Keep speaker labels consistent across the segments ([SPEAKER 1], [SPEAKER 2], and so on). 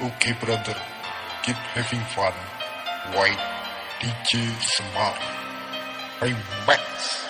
[SPEAKER 1] Okay, brother, keep having fun. White DJ Smart.
[SPEAKER 2] I'm back.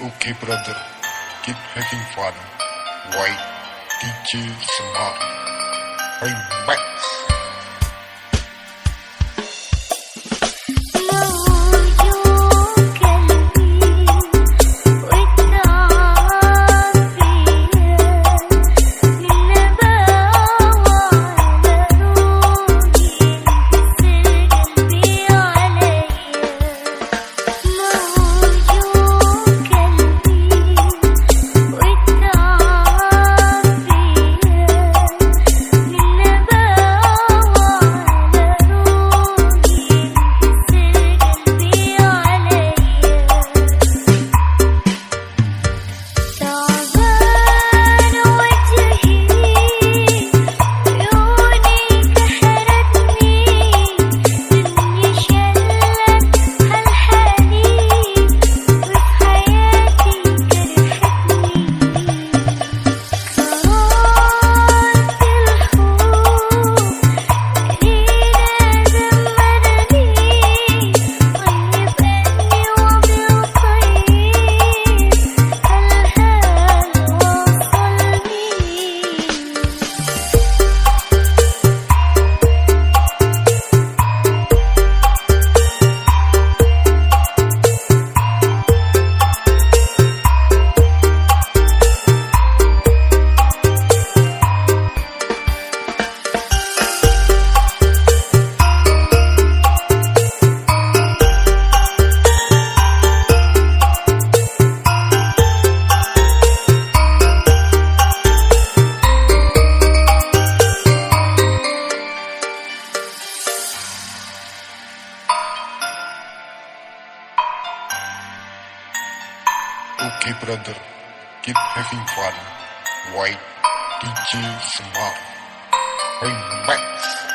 [SPEAKER 1] Okay, brother, keep having fun. White, DJ Smart?
[SPEAKER 2] I'm back.
[SPEAKER 1] Okay, brother, keep having fun. White DJ Smart. Relax.